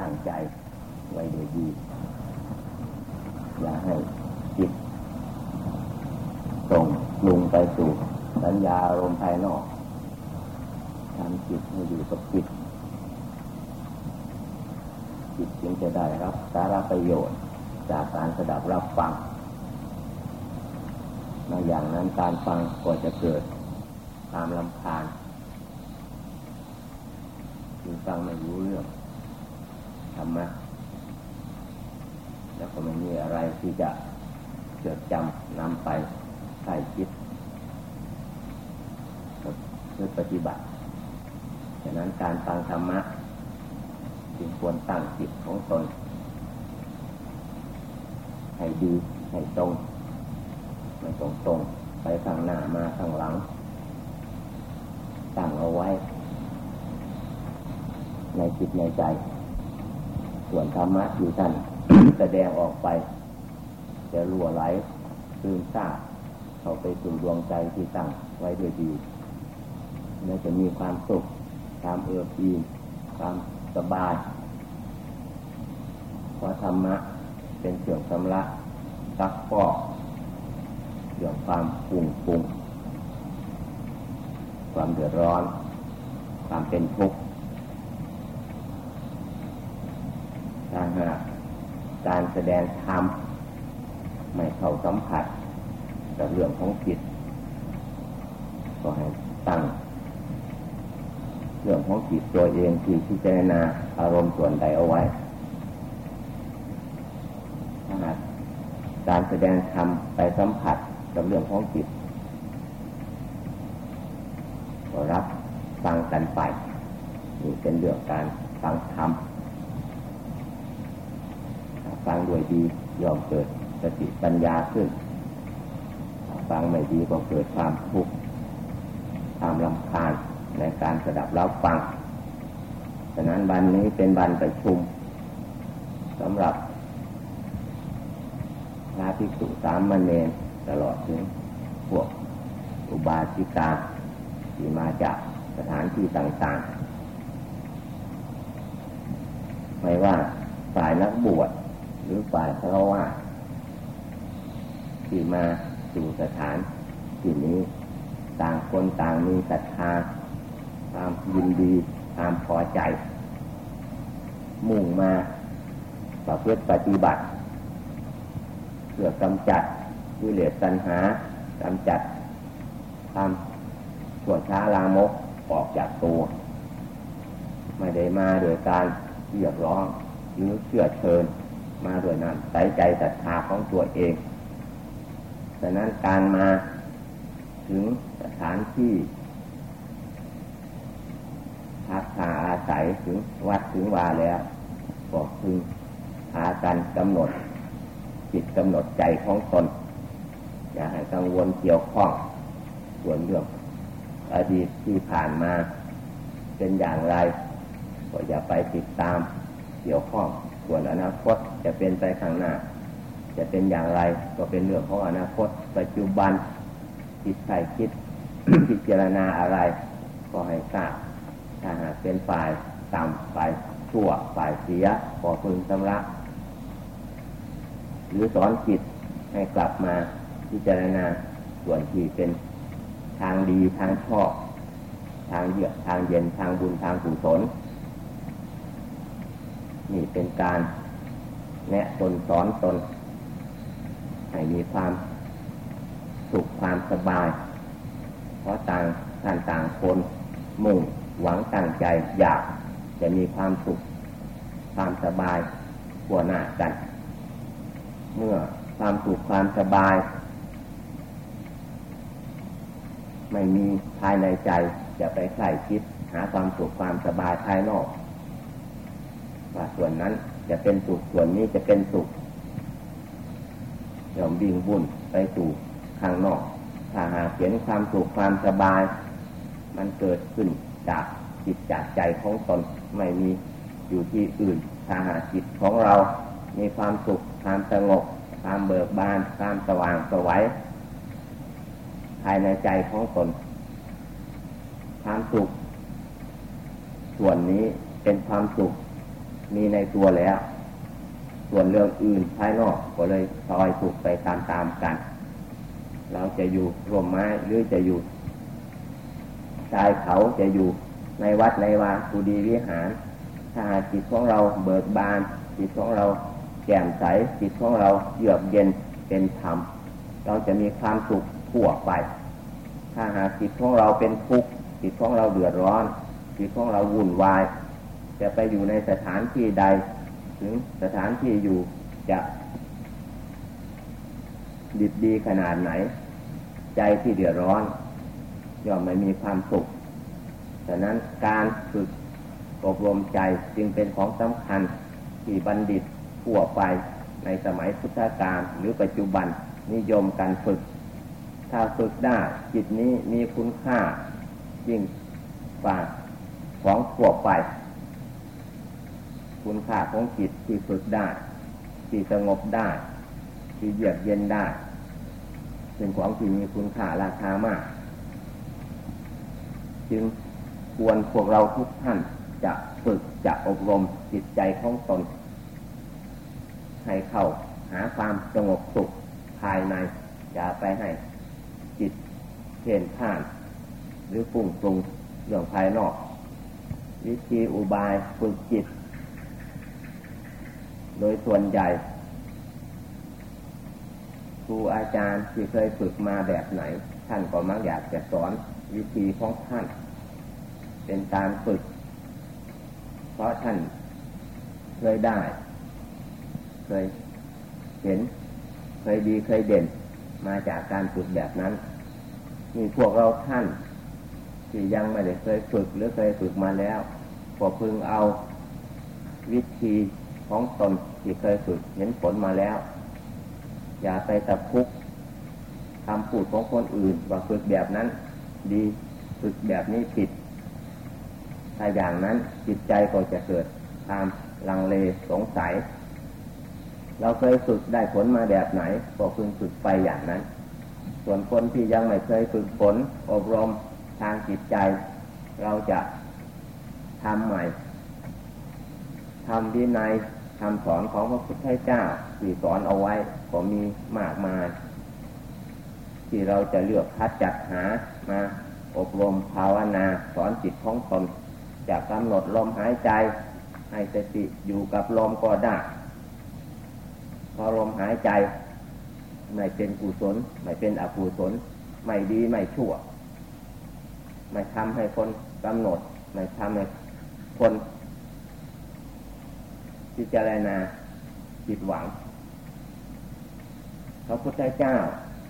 ตั้งใจไว้ดีดี อย่าให้จิตส่งลุงไปสู่สัญญาอารมณ์ภายนอกทำจิตให้อยู่กับจิต จิตจึงจะได้รับสาระประโยชน์ จากการสดับรับฟังในอย่างนั้นการฟังก็จะเกิดความลำคาญจึงฟังไม่รู้เรื่อง รรมะ แล้วก็ไม่มีอะไรที่จะจดจำนำไปใส่คิดเพื่อปฏิบัติฉะนั้นการฟังธรรมะจึงควรตั้งจิตของตน ให้ดีให้ตรงไม่ตรงตรงไปข้างหน้ามาข้างหลัง ตั้งเอาไว้ ในจิตในใจ ส่วนธรรมะที่ท่านแสดงออกไป จะรั่วไหลตื่นซาบเข้าไปสู่ดวงใจที่ตั้งไว้ด้วยดีและจะมีความสุขความเอื้อฟีความสบายเพราะธรรมะเป็นเสื่อมสำลักซักฟอกเรื่องความปุ่งปุ่งความเดือดร้อน ความเป็นทุกข์ถ้า หากการแสดงธรรมไม่เข้าสัมผัสกับเรื่องของจิตก็ให้ตั้ง เรื่องของจิตตัวเองที่พิจารณาอารมณ์ส่วนใดเอาไว้ถ้าหากการแสดงธรรมไปสัมผัสกับเรื่องของจิตก็รับฟังกันไปนี่เป็นเรื่องการฟังธรรม ฟังด้วยดียอมเกิดสติปัญญาขึ้น ฟังไม่ดีก็เกิดความทุกข์ความลำคาญในการสดับรับฟังฉะนั้นวันนี้เป็นวันประชุมสำหรับพระภิกษุสามมเณรตลอดถึงพวกอุบาสิกาที่มาจากสถานที่ต่างๆ ไม่ว่าฝ่ายนักบวช หรือฝ่ายฆราวาที่มาสู่สถานที่นี้ ต่างคนต่างมีศรัทธาความยินดีความพอใจ มุ่งมาประพฤติปฏิบัติเพื่อกำจัดวิเลศตัณหากำจัดความชั่วช้าลามกออกจากตัว ไม่ได้มาโดยการเรียกร้องหรือเชื่อเชิญ มาโดยนั้นใส่ใจศรัทธาของตัวเองดังนั้นการมาถึงสถานที่พักาอาศัยถึงวัดถึงวาแล้วก็พึงพากันกำหนด จิตกำหนดใจของตนอย่าให้กังวลเกี่ยวข้องส่วนเรื่องอดีตที่ผ่านมาเป็นอย่างไรก็อย่าไปติดตามเกี่ยวข้อง ส่วนอนาคตจะเป็นไปข้างหน้า จะเป็นอย่างไรก็เป็นเรื่องของอนาคต ปัจจุบันจิตใจคิดพิจารณาอะไร ก็ให้ทราบถ้าหากเป็นฝ่ายต่ำฝ่ายชั่วฝ่ายเสียก็พึงชำระหรือสอนจิตให้กลับมาพิจารณาส่วนที่เป็นทางดีทางชอบ ทางเยือกทางเย็นทางบุญทางกุศล นี่เป็นการแนะตนสอนตน ให้มีความสุขความสบาย เพราะต่างท่านต่างคนมุ่งหวังตั้งใจอยากจะมีความสุข ความสบายขัวหน้ากัน เมื่อความสุขความสบาย ไม่มีภายในใจจะไปใส่คิด หาความสุขความสบายภายนอก ว่าส่วนนั้นจะเป็นสุขส่วนนี้จะเป็นสุขยอมบิ่งบุญไปสู่ข้างนอก ถ้าหากเห็นความสุขความสบาย มันเกิดขึ้นจากจิตจากใจของตนไม่มีอยู่ที่อื่น ถ้าหากจิตของเรา มีความสุขความสงบความเบิกบานความสว่างสวัยภายในใจของตนความสุข ส่วนนี้เป็นความสุข มีในตัวแล้ว ส่วนเรื่องอื่นภายนอกก็เลยซอยถูกไปตามๆกัน เราจะอยู่ร่วมไม้หรือจะอยู่ชายเขาจะอยู่ในวัดในวาสุดีวิหาร ถ้าจิตของเราเบิกบาน จิตของเราแจ่มใส จิตของเราเยือกเย็นเป็นธรรม เราจะมีความสุขทั่วไป ถ้าหากจิตของเราเป็นทุกข์จิตของเราเดือดร้อน จิตของเราวุ่นวาย จะไปอยู่ในสถานที่ใด ถึงสถานที่อยู่จะดีดีขนาดไหน ใจที่เดือดร้อนย่อมไม่มีความสุขฉะนั้นการฝึกอบรมใจจึงเป็นของสำคัญที่บัณฑิตทั่วไปในสมัยพุทธกาลหรือปัจจุบันนิยมการฝึก ถ้าฝึกได้จิตนี้มีคุณค่ายิ่งกว่าของทั่วไป คุณค่าของจิตที่ฝึกได้ ที่สงบได้ ที่เยือกเย็นได้ เป็นของที่มีคุณค่าราคามาก จึงควรพวกเราทุกท่านจะฝึกจะอบรมจิตใจของตน ให้เข้าหาความสงบสุขภายใน อย่าไปให้จิตเพ่นผ่าน หรือปุ่งปรุงเรื่องภายนอก วิธีอุบายฝึกจิต โดยส่วนใหญ่ครูอาจารย์ที่เคยฝึกมาแบบไหน ท่านก็มักอยากจะสอนวิธีของท่าน เป็นการฝึก เพราะท่านเคยได้ เคยเห็น เคยดีเคยเด่น มาจากการฝึกแบบนั้นมีพวกเราท่านที่ยังไม่ได้เคยฝึกหรือเคยฝึกมาแล้วก็พึงเอาวิธี ของตนที่เคยฝึกเห็นผลมาแล้ว อย่าไปตะคุกคำพูดของคนอื่น ว่าฝึกแบบนั้น ดีฝึกแบบนี้ผิด ถ้าอย่างนั้นจิตใจก็จะเกิดความลังเลสงสัย เราเคยฝึกได้ผลมาแบบไหนก็พึงฝึกไปอย่างนั้น ส่วนคนที่ยังไม่เคยฝึกฝนอบรมทางจิตใจ เราจะทำใหม่ทำดีใน คำสอนของพระพุทธเจ้าที่สอนเอาไว้ ก็มีมากมาย ที่เราจะเลือกคัดจัดหามาอบรมภาวนาสอนจิตของตนจะกำหนดลมหายใจ ให้สติอยู่กับลมก็ได้พอลมหายใจ ไม่เป็นกุศล ไม่เป็นอกุศล ไม่ดีไม่ชั่ว ไม่ทำให้คนกำหนด ไม่ทำให้คน พิจารณาจิตหวังพระพุทธเจ้า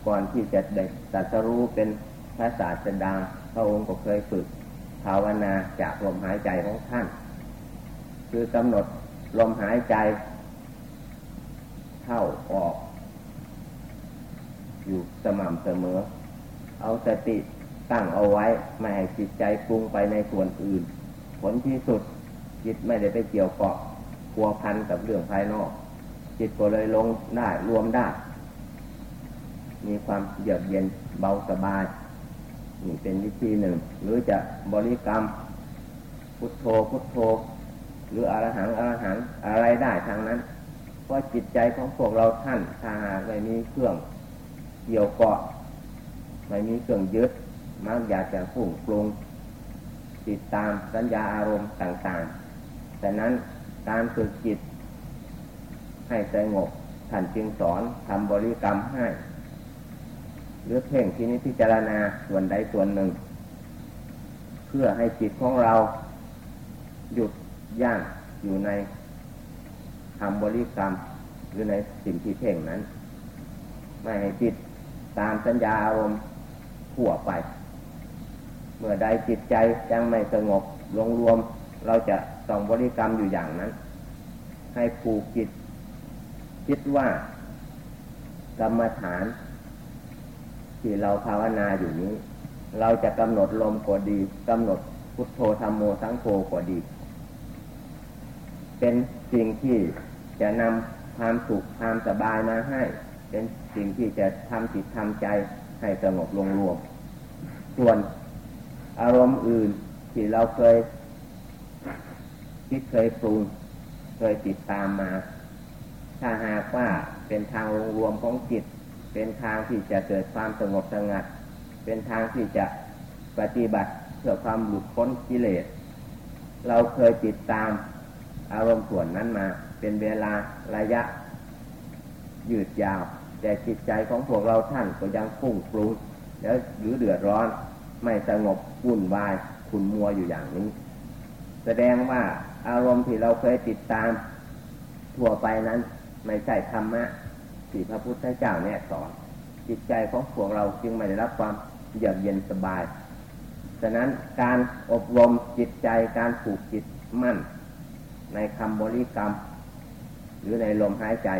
ก่อนที่จะได้ตรัสรู้เป็นพระศาสดาพระองค์ก็เคยฝึกภาวนาจากลมหายใจของท่าน คือกำหนดลมหายใจ เข้าออก อยู่สม่ำเสมอ เอาสติตั้งเอาไว้ ไม่ให้จิตใจปรุงไปในส่วนอื่น ผลที่สุดจิตไม่ได้ไปเกี่ยวเกาะ พัวพันกับเรื่องภายนอก จิตก็เลยลงได้รวมได้ มีความเยือกเย็นเบาสบายนี่เป็นวิธีหนึ่ง หรือจะบริกรรม พุทโธพุทโธ หรืออรหังอรหังอะไรได้ทางนั้น เพราะจิตใจของพวกเราท่านถ้าหากไม่มีเครื่องเกี่ยวเกาะไม่มีเครื่องยึดมักอยากจะพุ่งปรุงติดตามสัญญาอารมณ์ต่างๆ แต่นั้น การฝึกจิต ให้สงบท่านจึงสอนทำบริกรรมให้หรือเพ่งที่นี้พิจารณาส่วนใดส่วนหนึ่ง เพื่อให้จิตของเราหยุดย่างอยู่ในทำบริกรรมหรือในสิ่งที่เพ่งนั้น ไม่ให้จิตตามสัญญาอารมณ์ขั่วไป เมื่อใดจิตใจยังไม่สงบลงรวมเราจะ ต้องบริกรรมอยู่อย่างนั้น ให้ผูกจิต คิดว่ากรรมฐาน ที่เราภาวนาอยู่นี้ เราจะกำหนดลมก็ดีกำหนดพุทโธธรรมโมสังโฆก็ดี เป็นสิ่งที่จะนำความสุขความสบายมาให้ เป็นสิ่งที่จะทำจิตทำใจให้สงบลงรวม ส่วนอารมณ์อื่นที่เราเคย คิดเคยปรุงยติดตามมา ถ้าหากว่าเป็นทางรวมของจิต เป็นทางที่จะเกิดความสงบสงัด เป็นทางที่จะปฏิบัติเพื่อความหลุดพ้นกิเลส เราเคยติดตามอารมณ์ส่วนนั้นมา เป็นเวลาระยะ ยืดยาว แต่จิตใจของพวกเราท่านก็ยังฟุ้งปรุงแล้วหรือเดือดร้อนไม่สงบวุ่นวายขุนมัวอยู่อย่างนี้ แสดงว่า อารมณ์ที่เราเคยติดตามทั่วไปนั้น ไม่ใช่ธรรมะที่พระพุทธเจ้าแนะสอน จิตใจของพวกเราจึงไม่ได้รับความเยือกเย็นสบายฉะนั้นการอบรมจิตใจการผูกจิตมั่น ในคำบริกรรม หรือในลมหายใจ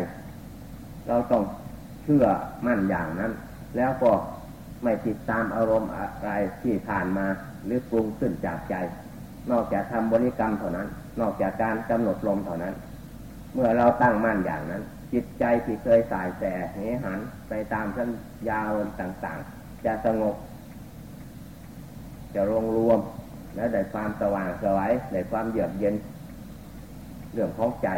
เราต้องเชื่อมั่นอย่างนั้น แล้วก็ไม่ติดตามอารมณ์อะไรที่ผ่านมาหรือปรุงขึ้นจากใจ นอกจากทำบริกรรมเท่านั้น นอกจากการกำหนดลมเท่านั้น เมื่อเราตั้งมั่นอย่างนั้น จิตใจที่เคยสายแสเหหันไปตามสัญญาอารมณ์ต่างๆ จะสงบ จะรวมรวม และได้ความสว่างสวยได้ความเยือกเย็นเรื่องของใจ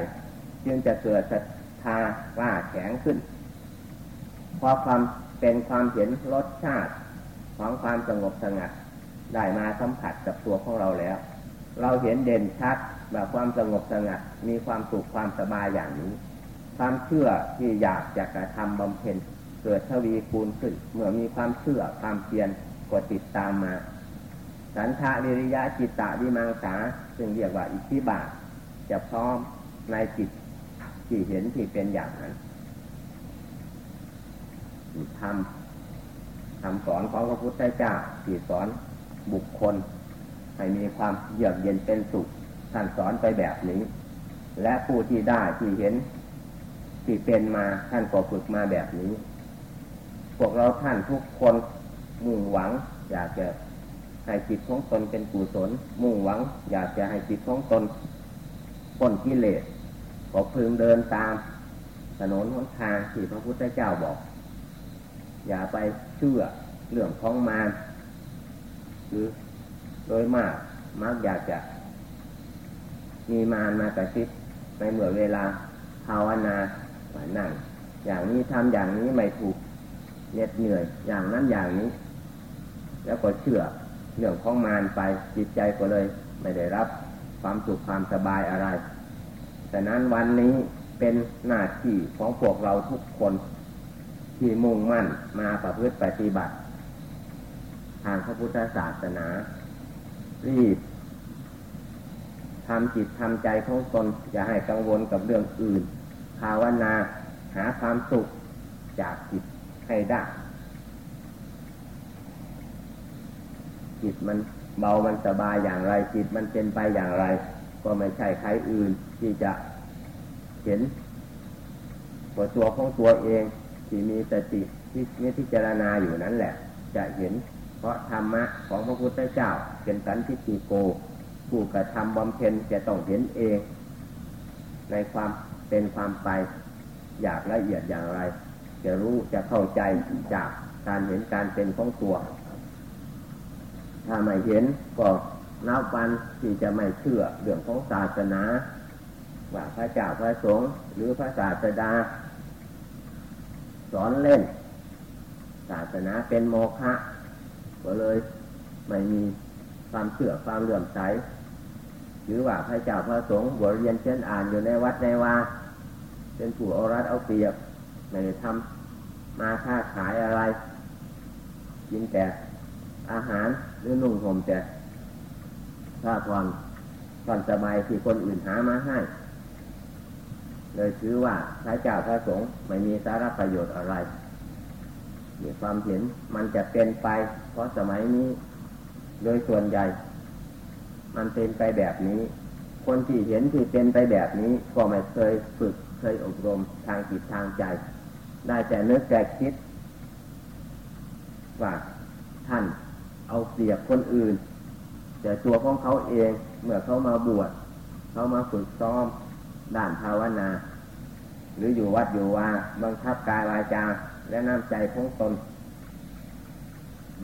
จึงจะเกิดศรัทธาว่าแข็งขึ้น เพราะความเป็นความเห็นรสชาติของความสงบสงัดได้มาสัมผัสกับตัวของเราแล้ว เราเห็นเด่นชัดแบบความสงบสงัดมีความสุขความสบายอย่างนี้ ความเชื่อที่อยากจะกระทำบำเพ็ญเกิดทวีคูณขึ้นเมื่อมีความเชื่อความเพียรกดติดตามมา สันทาวิริยะจิตตะวิมังสาซึ่งเรียกว่าอิทธิบาทจะพร้อมในจิตที่เห็นที่เป็นอย่างนั้นทำทำสอนของพระพุทธเจ้าที่สอนบุคคล ให้มีความเยือกเย็นเป็นสุขท่านสอนไปแบบนี้ และผู้ที่ได้ที่เห็นที่เป็นมาท่านก็ฝึกมาแบบนี้ พวกเราท่านทุกคนมุ่งหวัง อยากจะให้จิตของตนเป็นกุศล มุ่งหวัง อยากจะให้จิตของตนพ้นกิเลสก็พึงเดินตามถนนหนทางที่พระพุทธเจ้าบอก อย่าไปเชื่อเรื่องของมารคือ โดยมากมักอยากจะมีมารมากระซิบในเมื่อเวลาภาวนานั่ง อย่างนี้ทำอย่างนี้ไม่ถูกเหน็ดเหนื่อย อย่างนั้นอย่างนี้ แล้วก็เชื่อเรื่องของมารไปจิตใจก็เลย ไม่ได้รับความสุขความสบายอะไรแต่นั้นวันนี้เป็นหน้าที่ของพวกเราทุกคน ที่มุ่งมั่นมาประพฤติปฏิบัติ ทางพระพุทธศาสนา รีบทำจิตทำใจของตนอย่าให้กังวลกับเรื่องอื่น ภาวนาหาความสุขจากจิตให้ได้ จิตมันเบามันสบายอย่างไร จิตมันเป็นไปอย่างไร ก็ไม่ใช่ใครอื่นที่จะเห็นตัวตัวของตัวเองที่มีสติที่มีพิจารณาอยู่นั้นแหละ จะเห็น ราะธรรมะของพระพุทธเจ้าเป็นสันทิฏฐิโก ผู้กระทำบำเพ็ญจะต้องเห็นเอง ในความเป็นความไปอยากละเอียดอย่างไร จะรู้จะเข้าใจจากการเห็นการเป็นของตัว ถ้าไม่เห็นก็นับวันที่จะไม่เชื่อเรื่องของศาสนา ว่าพระเจ้าพระสงฆ์หรือพระศาสดา สอนเล่น ศาสนาเป็นโมฆะ ก็เลยไม่มีความเชื่อความเลื่อมใสหรือว่าพระเจ้าพระสงฆ์บวชเรียนเช่นอ่านอยู่ในวัดในวาเป็นผู้เอารัดเอาเปรียบไม่ได้ทำมาค้าขายอะไร กินแต่อาหารหรือนุ่งห่มแต่ผ้าผ่อนผ่อนสบายที่คนอื่นหามาให้ เลยถือว่าพระเจ้าพระสงฆ์ไม่มีสาระประโยชน์อะไร มีความเห็นมันจะเป็นไป เพราะสมัยนี้ โดยส่วนใหญ่ มันเป็นไปแบบนี้ คนที่เห็นที่เป็นไปแบบนี้ ก็ไม่เคยฝึกเคยอบรมทางจิตทางใจ ได้แต่นึกแต่คิด ว่าท่านเอาเสียบคนอื่น แต่ตัวของเขาเองเมื่อเขามาบวชเขามาฝึกซ้อมด้านภาวนา หรืออยู่วัดอยู่ว่าบังคับกายวาจาและน้ำใจของตน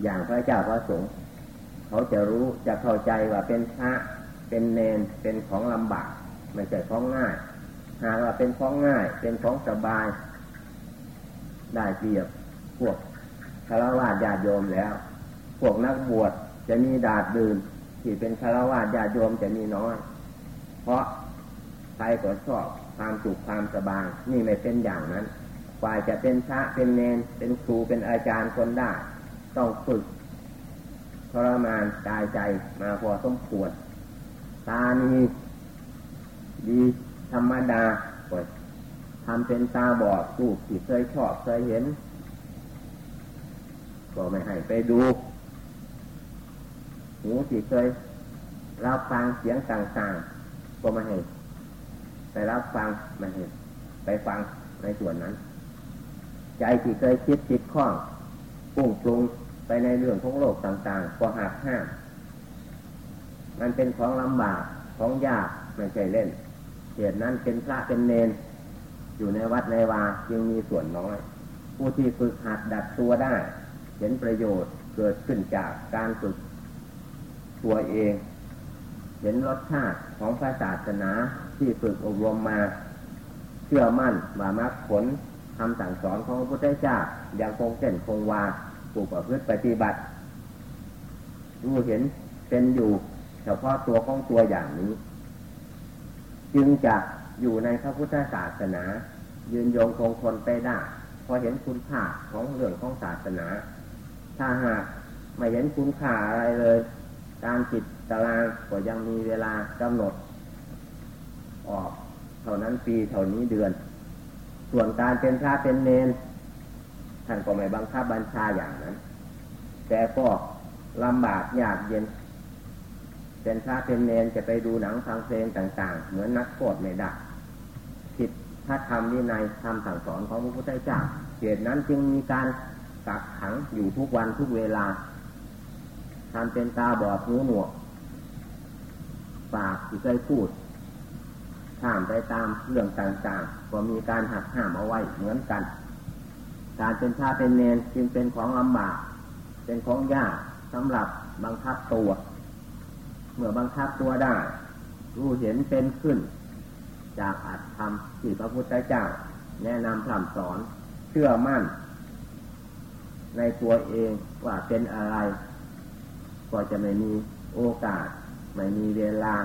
อย่างพระเจ้าพระสงฆ์เขาจะรู้จะเข้าใจว่าเป็นพระเป็นเนนเป็นของลำบากไม่ใช่ของง่าย หากว่าเป็นของง่าย เป็นของสบาย ได้เปรียบพวกคารวะญาติโยมแล้ว พวกนักบวชจะมีดาดดื่นที่เป็นคารวะญาติโยมจะมีน้อย เพราะใครก็ชอบ ความสุขความสบายนี่ไม่เป็นอย่างนั้นกว่าจะเป็นพระเป็นเนนเป็นครูเป็นอาจารย์คนได้ ต้องฝึกทรมานกายใจมาพอสมควรตานีดีธรรมดาทำเป็นตาบอดสูกที่เคยชอบเคยเห็นก็ไม่ให้ไปดู หูที่เคยรับฟังเสียงต่างๆ ก็ไม่ให้ ไปรับฟังไม่ให้ไปฟังในส่วนนั้น ใจที่เคยคิดคิดข้องปุ้งปรุงไปในเรื่องของโลกต่างๆก็หักห้ามมันเป็นของลำบากของยากไม่ใช่เล่นเหตุนั้นเป็นพระเป็นเนน อยู่ในวัดในวาจึงมีส่วนน้อย ผู้ที่ฝึกหัดดัดตัวได้ เห็นประโยชน์เกิดขึ้นจากการฝึกตัวเอง เห็นรสชาติของพระศาสนา ที่ฝึกอบรมมา เชื่อมั่นว่ามรรคผลคำสั่งสอนของพระพุทธเจ้ายังคงเส้นคงวาผู้ประพฤติปฏิบัติรู้เห็นเป็นอยู่เฉพาะตัวของตัวอย่างนี้ จึงจะอยู่ในพระพุทธศาสนา ยืนยงคงทนไปได้พอเห็นคุณค่าของเรื่องของศาสนา ถ้าหากไม่เห็นคุณค่าอะไรเลยการจิตตารางก็ยังมีเวลากำหนด ออก เท่านั้นปีเท่านี้เดือน ส่วนการเป็นพระเป็นเนนท่านก็ไม่บังคับบัญชาอย่างนั้น แต่ก็ลำบากยากเย็น เป็นพระเป็นเนนจะไปดูหนังฟังเพลงต่าง ๆ เหมือนนักโทษไม่ได้ผิดพระธรรมวินัยธรรมสั่งสอนของพระพุทธเจ้าเหตุนั้นจึงมีการกักขังอยู่ทุกวันทุกเวลาทำเป็นตาบอดหูหนวกปากที่เคยพูด ข้ามไปตามเรื่องต่างๆ ก็มีการหักห้ามเอาไว้เหมือนกัน การเป็นชาเป็นเนนจึงเป็นของลำบาก เป็นของยากสำหรับบังคับตัว เมื่อบังคับตัวได้ รู้เห็นเป็นขึ้น จากอัตธรรมที่พระพุทธเจ้า แนะนำคำสอนเชื่อมั่น ในตัวเองว่าเป็นอะไร ก็จะไม่มีโอกาส ไม่มีเวลา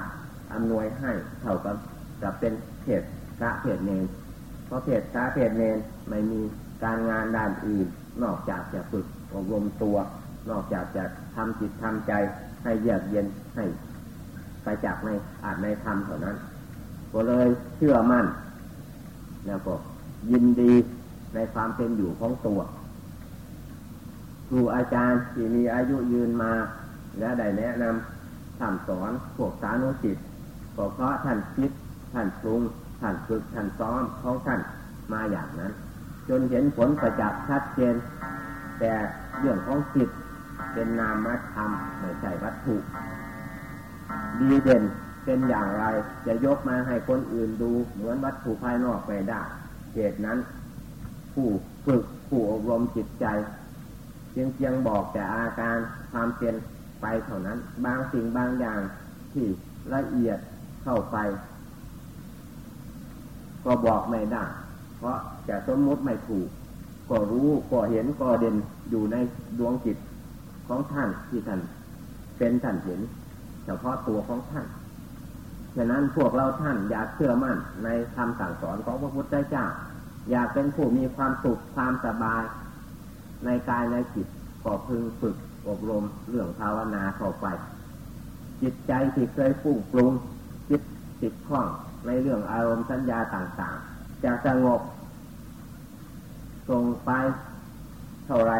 อำนวยให้เท่ากับ กับเป็นเพศพระเพศเนนเพราะเพศพระเพศเนนไม่มีการงานด้านอื่น นอกจากจะฝึกอบรมตัว นอกจากจะทำจิตทำใจให้เยือกเย็นให้ไปจากในอาจในธรรมเท่านั้น ก็เลยเชื่อมั่น แล้วก็ยินดีในความเป็นอยู่ของตัวครูอาจารย์ที่มีอายุยืนมา และได้แนะนำท่านสอนพวกสานุสิตก็เพราะท่านคิด ท่านปรุงท่านฝึกท่านซ้อมของท่านมาอย่างนั้น จนเห็นผลประจักษ์ชัดเจน แต่เรื่องของจิตเป็นนามธรรมไม่ใช่วัตถุดีเด่นเป็นอย่างไรจะยกมาให้คนอื่นดูเหมือนวัตถุภายนอกไปได้เหตุนั้น ผู้ฝึกผู้อบรมจิตใจ เพียงเพียงบอกแต่อาการความเป็นไปเท่านั้น บางสิ่งบางอย่างที่ละเอียดเข้าไป ก็บอกไม่ได้ เพราะจะสมมติไม่ถูก ก็รู้ก็เห็นก็เด่นอยู่ในดวงจิตของท่านที่ท่านเป็นท่านเห็น เฉพาะตัวของท่านฉะนั้นพวกเราท่านอยากเชื่อมั่นในคำสั่งสอนของพระพุทธเจ้า อยากเป็นผู้มีความสุขความสบาย ในกายในจิตก็พึงฝึกอบรมเรื่องภาวนาเข้าไป จิตใจที่เคยฟุ้งปรุงจิตติดข้องในเรื่องอารมณ์สัญญาต่างๆจะสงบส่งไปเท่าไร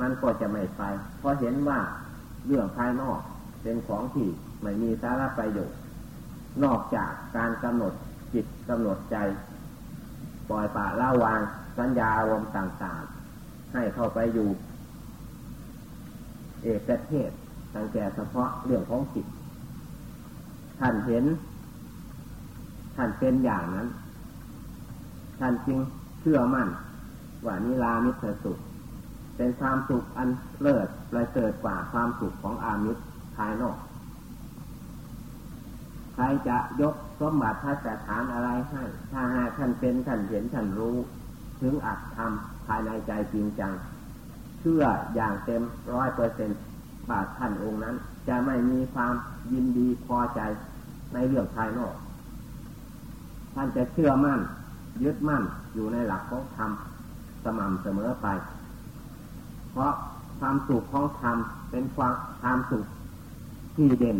มันก็จะไม่ไป เพราะเห็นว่าเรื่องภายนอกเป็นของที่ไม่มีสาระประโยชน์นอกจากการกำหนดจิตกำหนดใจ ปล่อยปละละวางสัญญาอารมณ์ต่างๆ ให้เข้าไปอยู่ เอกเทศตั้งแต่เฉพาะเรื่องของจิตท่านเห็น ท่านเป็นอย่างนั้น ท่านจึงเชื่อมั่น ว่านิรามิตรสุข เป็นความสุขอันเลิศประเสริฐกว่าความสุขของอามิตรภายนอก ใครจะยกสมบัติพระสถานอะไรให้ ถ้าหากท่านเป็นท่านเห็นท่านรู้ ถึงอัตธรรมภายในใจจริงจัง เชื่ออย่างเต็มร้อยเปอร์เซ็นต์บาทท่านองค์นั้น จะไม่มีความยินดีพอใจในเรื่องภายนอก ท่านจะเชื่อมั่น ยึดมั่นอยู่ในหลักของธรรมสม่ำเสมอไป เพราะความสุขของธรรมเป็นความความสุขที่เด่น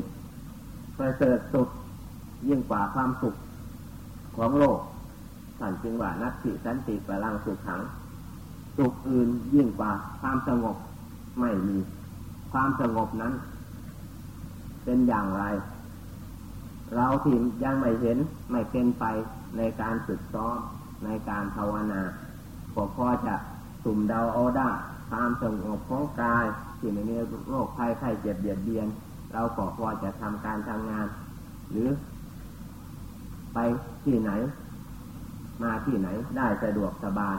ประเสริฐสุดยิ่งกว่าความสุขของโลกท่านจึงว่านัตติสันติพลังสุขขัง สุขอื่นยิ่งกว่าความสงบไม่มี ความสงบนั้น เป็นอย่างไร เราที่ยังไม่เห็นไม่เป็นไปในการฝึกซ้อมในการภาวนาก็พอจะสุ่มเดาเอาได้ความสงบของกายที่ไม่มีโรคภัยไข้เจ็บเบียดเบียน เราก็พอจะทำการทำงาน หรือไปที่ไหน มาที่ไหนได้สะดวกสบาย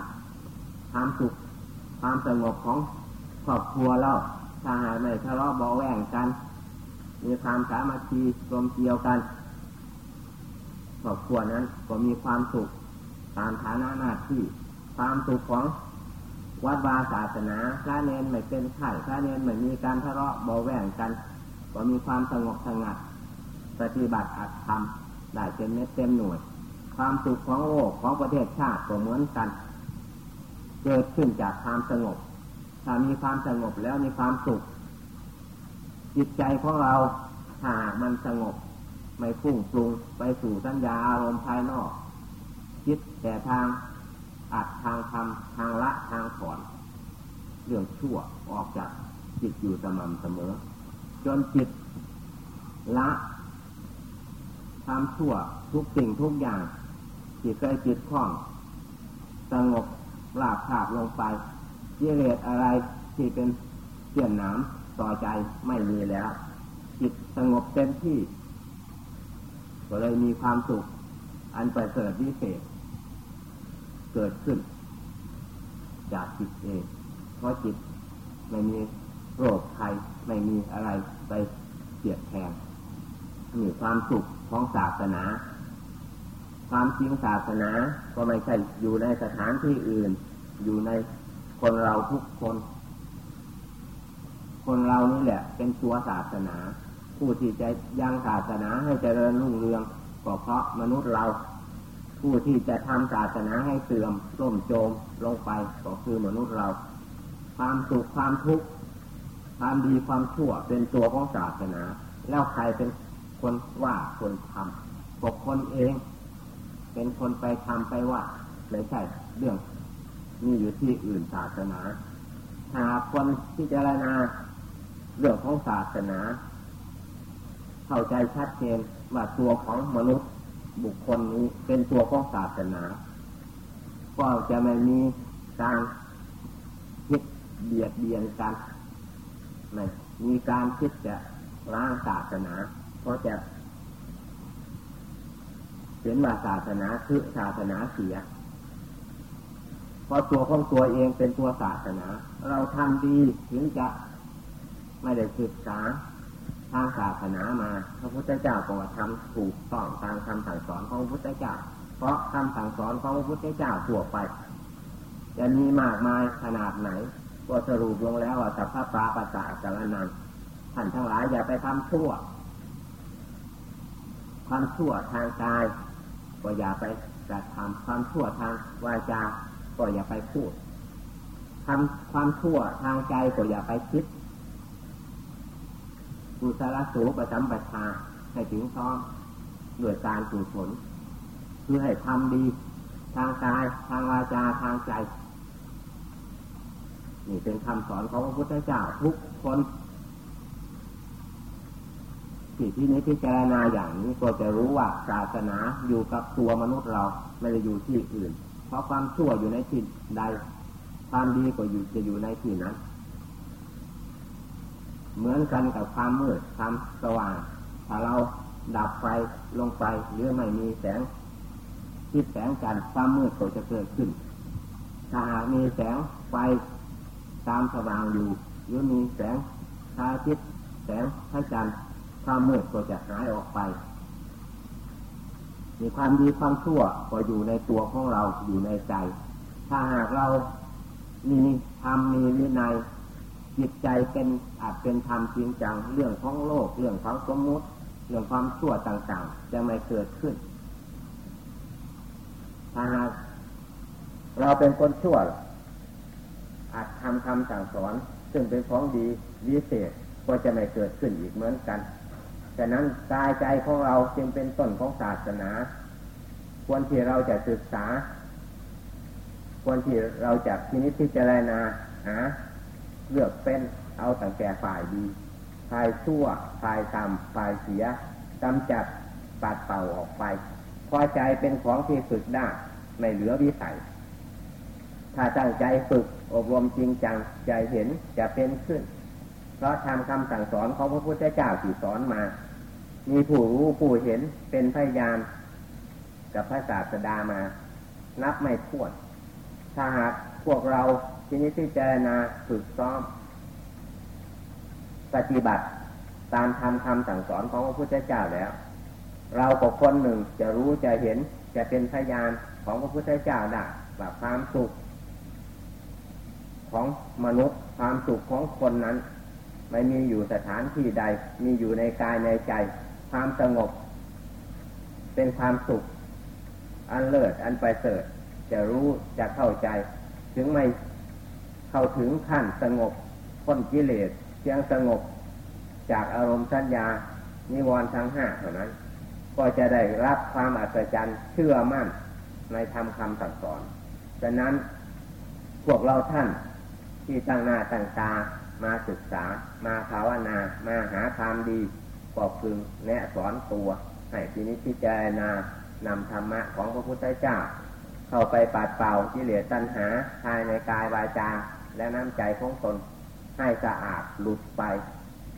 ความสุขความสงบของครอบครัวเราถ้าหากไม่ทะเลาะเบาแหวงกัน มีความสามัคคีรวมเกี่ยวกันครอบครัวนั้น ก็มีความสุขตามฐานะหน้าที่ ความสุขของวัดวาศาสนาพระเนนไม่เป็นไข่พระเนนไม่มีการทะเลาะเบาแหวงกัน ก็มีความสงบสงัด ปฏิบัติอัตธรรมได้เป็นเม็ดเต็มหน่วย ความสุขของโลกของประเทศชาติก็เหมือนกัน เกิดขึ้นจากความสงบ ถ้ามีความสงบแล้วมีความสุข จิตใจของเราถ้ามันสงบ ไม่ฟุ้งปรุงไปสู่สัญญาอารมณ์ภายนอก คิดแต่ทางอัดทางทำทางละทางถอน เรื่องชั่วออกจากจิตอยู่สม่ำเสมอ จนจิตละทำชั่วทุกสิ่งทุกอย่างที่เคยจิตคล่อง สงบลาบขาบลงไปเิเลสอะไรที่เป็นเสื่อมหนาม ต่อใจไม่มีแล้ว จิตสงบเต็มที่ ก็เลยมีความสุข อันประเสริฐวิเศษ เกิดขึ้น จากจิตเอง เพราะจิตไม่มีโรคภัยไม่มีอะไรไปเสียดแทงมีความสุขของศาสนา ความจริงศาสนาก็ไม่ใช่อยู่ในสถานที่อื่น อยู่ในคนเราทุกคน คนเรานี่แหละ เป็นตัวศาสนา ผู้ที่จะยังศาสนาให้เจริญรุ่งเรืองก็เพราะมนุษย์เรา ผู้ที่จะทำศาสนาให้เสื่อมร่มโจมลงไปก็คือมนุษย์เรา ความสุขความทุกข์ความดีความชั่วเป็นตัวของศาสนา แล้วใครเป็นคนว่าคนทำปกคนเอง เป็นคนไปทำไปว่าไม่ใช่เรื่องมีอยู่ที่อื่นศาสนาหากคนที่จะรณา เรื่องของศาสนา เข้าใจชัดเจนว่าตัวของมนุษย์บุคคลนี้เป็นตัวของศาสนา ก็จะไม่มีการคิดเบียดเบียนกันไม่มีการคิดจะล้างศาสนา เพราะจะเห็นว่าศาสนาคือศาสนาเสียเพราะตัวของตัวเองเป็นตัวศาสนา เราทำดีถึงจะ ไม่ได้ศึกษาทางศาสนามา พระพุทธเจ้าก็ทำถูกต้องตามคำสั่งสอนของพระพุทธเจ้า เพราะคำสั่งสอนของพระพุทธเจ้าทั่วไปจะมีมากมายขนาดไหน ก็สรุปลงแล้วว่าสัพพะปาปะสาสารนันท่านทั้งหลายอย่าไปทำชั่ว ความชั่วทางกาย ก็อย่าไปกระทำความชั่วทางวาจาก็อย่าไปพูดทำความชั่วทางใจก็อย่าไปคิด กุศลสูประจำปัชาให้ถึงพร้อมด้วยการกุศลคือให้ทำดี ทางกายทางวาจาทางใจ นี่เป็นคำสอนของพระพุทธเจ้าทุกคนที่ที่นี้พิจารณาอย่างนี้ก็จะรู้ว่าศาสนาอยู่กับตัวมนุษย์เราไม่ได้อยู่ที่อื่น เพราะความชั่วอยู่ในที่ใด ความดีก็อยู่จะอยู่ในที่นั้น เหมือนกันกับความมืดความสว่าง ถ้าเราดับไฟลงไปหรือไม่มีแสงทิศแสงกันความมืดก็จะเกิดขึ้น ถ้าหากมีแสงไฟตามสว่างอยู่หรือมีแสงพระอาทิตย์แสงพระจันทร์ความมืดก็จะหายออกไป มีความดีความชั่วก็อยู่ในตัวของเราอยู่ในใจ ถ้าหากเรามีธรรมมีวินัย จิตใจเป็นอาจเป็นธรรมจริงจังเรื่องของโลก เรื่องของสมมุติเรื่องความชั่วต่างๆ จะไม่เกิดขึ้นถ้าหากเราเป็นคนชั่วอาจทำคำสั่งสอน ซึ่งเป็นของดีวิเศษก็จะไม่เกิดขึ้นอีกเหมือนกันฉะนั้นกายใจของเราจึงเป็นต้นของศาสนา ควรที่เราจะศึกษา ควรที่เราจะพินิจพิจารณาหา เลือกเป็นเอาตั้งแต่ฝ่ายดีฝ่ายชั่วฝ่ายต่ำฝ่ายเสียกำจัดปัดเป่าออกไป พอใจเป็นของที่ฝึกได้ไม่เหลือวิสัย ถ้าตั้งใจฝึกอบรมจริงจังใจเห็นจะเป็นขึ้น เพราะทำคำสั่งสอนของพระพุทธเจ้าที่สอนมา มีผู้รู้ผู้เห็นเป็นพยานกับพระศาสดามา นับไม่ถ้วน ถ้าหากพวกเรา ทีนี้ที่เจรณาฝึกซ้อม ปฏิบัติตามธรรมคำสั่งสอนของพระพุทธเจ้าแล้ว เรากับคนหนึ่งจะรู้จะเห็นจะเป็นพยานของพระพุทธเจ้าได้ว่าความสุข ของมนุษย์ความสุขของคนนั้น ไม่มีอยู่สถานที่ใด มีอยู่ในกายในใจ ความสงบ เป็นความสุข อันเลิศอันไปเสริฐจะรู้จะเข้าใจ ถึงไม่ เข้าถึงขั้นสงบพ้นกิเลสเพียงสงบ จากอารมณ์สัญญา นิวรณ์ทั้งห้าเท่านั้น ก็จะได้รับความอัศจรรย์เชื่อมั่นในธรรมคำสั่งสอนฉะนั้นพวกเราท่านที่ตั้งหน้าตั้งตามาศึกษา มาภาวนา มาหาความดีก็พึงแนะสอนตัวให้ทีนี้พิจารณานำธรรมะของพระพุทธเจ้า เข้าไปปัดเป่าที่เหลือตัณหาภายในกายวาจา และน้ำใจของตนให้สะอาดหลุดไป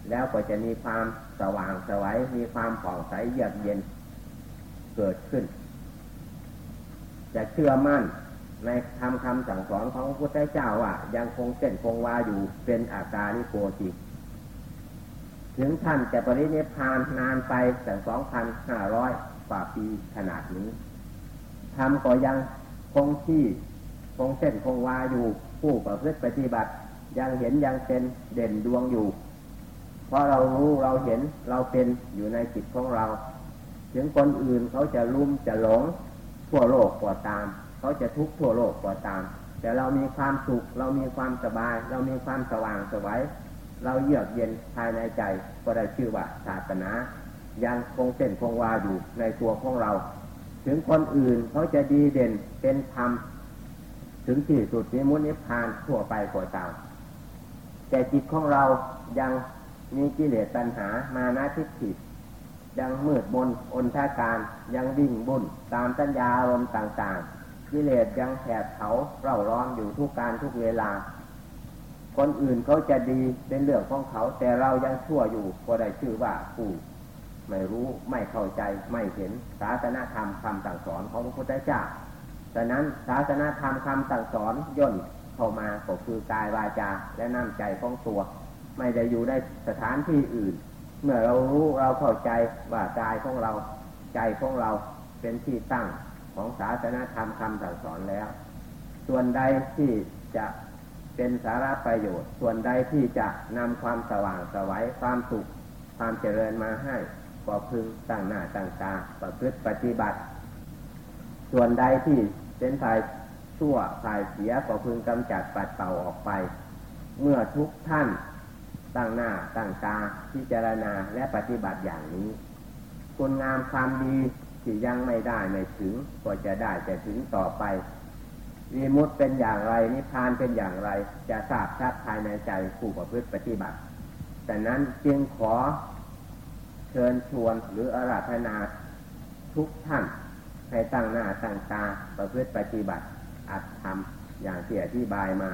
แล้วก็จะมีความสว่างสวัยมีความผ่องใสเยือกเย็นเกิดขึ้น จะเชื่อมั่นในคำคำสั่งสอนของพระพุทธเจ้าว่ายังคงเส้นคงวาอยู่เป็นอาการนิโกติถึงท่านจะปรินิพานนานไปแต่สองพันห้าร้อยกว่าปีขนาดนี้ทำก็ยังคงที่คงเส้นคงวาอยู่ ผู้ประพฤติปฏิบัติยังเห็นยังเป็นเด่นดวงอยู่ เพราะเรารู้เราเห็นเราเป็นอยู่ในจิตของเรา ถึงคนอื่นเขาจะลุ่มจะหลงทั่วโลกกว่าตาม เขาจะทุกข์ทั่วโลกกว่าตาม แต่เรามีความสุข เรามีความสบาย เรามีความสว่างสวัยเราเยือกเย็นภายในใจก็ได้ชื่อว่าศาสนา ยังคงเส้นคงวาอยู่ในตัวของเรา ถึงคนอื่นเขาจะดีเด่นเป็นธรรม ถึงที่สุดนิมุนิพานทั่วไปกว่าตามแต่จิตของเรายังมีกิเลสตัณหามานาทิฏฐิยังมืดบนอนทาการยังวิ่งบุญตามสัญญาอารมณ์ต่างๆ กิเลสยังแผดเผาเร่าร้อนอยู่ทุกการทุกเวลา คนอื่นเขาจะดีเป็นเรื่องของเขา แต่เรายังชั่วอยู่ก็ได้ชื่อว่าผู้ไม่รู้ไม่เข้าใจไม่เห็นศาสนาธรรมคำสั่งสอนของพระพุทธเจ้า ดังนั้นศาสนาธรรมคำสั่งสอนย่นเข้ามาก็คือกายวาจาและน้ำใจของตัว ไม่ได้อยู่ในสถานที่อื่น เมื่อเรารู้เราเข้าใจว่ากายของเราใจของเราเป็นที่ตั้งของศาสนาธรรมคำสั่งสอนแล้ว ส่วนใดที่จะเป็นสาระประโยชน์ ส่วนใดที่จะนำความสว่างสวัยความสุข ความเจริญมาให้ก็พึงตั้งหน้าตั้งตาประพฤติปฏิบัติ ส่วนใดที่ เป็นฝ่ายชั่วฝ่ายเสียก็พึงกำจัดปัดเป่าออกไป เมื่อทุกท่านตั้งหน้าตั้งตาพิจารณาและปฏิบัติอย่างนี้คุณงามความดีที่ยังไม่ได้ไม่ถึง ก็จะได้จะถึงต่อไปวีมุตเป็นอย่างไรนิพพานเป็นอย่างไร จะทราบชัดภายในใจผู้ประพฤติปฏิบัติแต่นั้นจึงขอเชิญชวนหรืออาราธนาทุกท่าน ให้ตั้งหน้าตั้งตาประพฤติปฏิบัติอัดทำอย่างที่อธิบายมา